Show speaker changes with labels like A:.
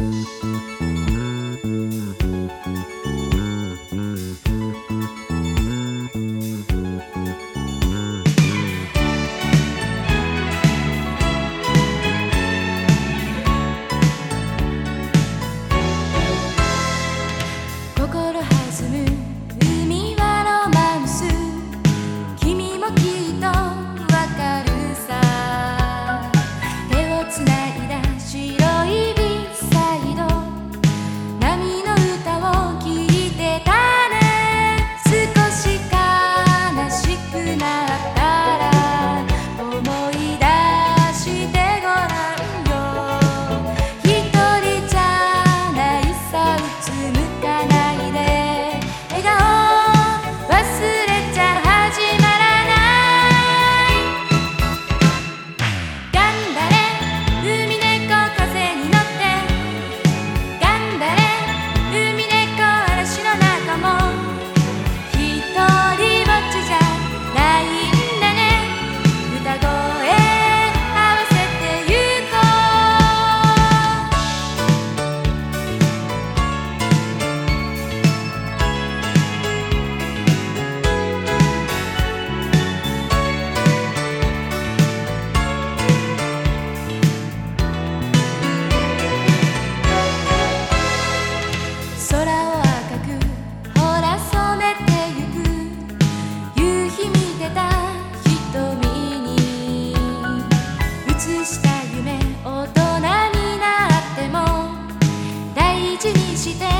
A: Música して